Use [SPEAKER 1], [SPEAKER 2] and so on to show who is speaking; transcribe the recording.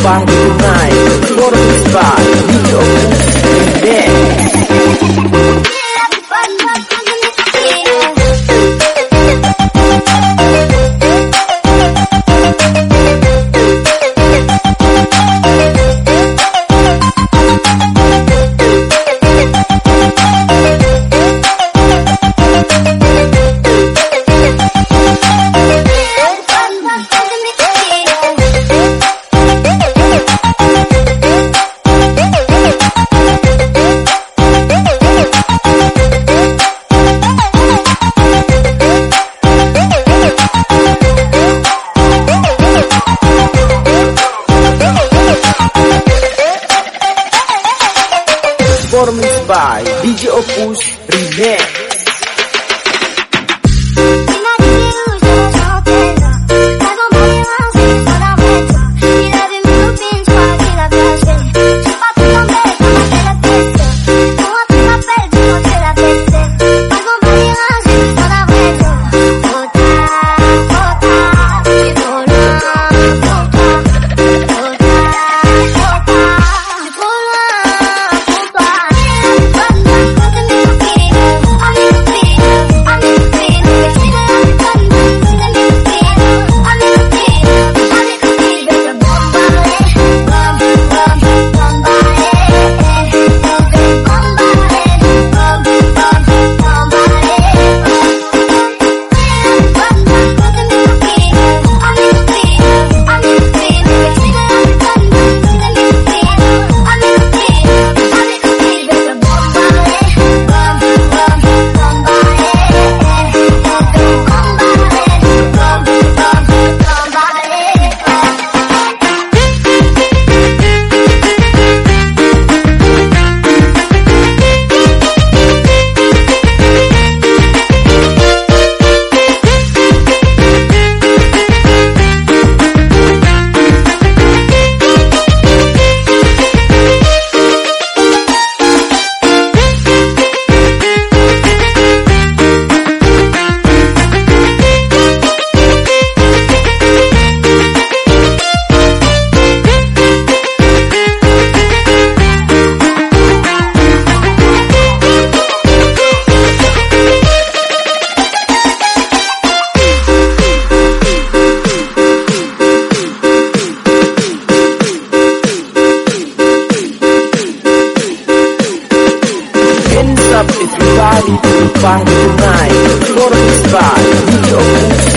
[SPEAKER 1] to party tonight. Performance by DJ Opus Remix. Performance by DJ Opus Remix. Up everybody to party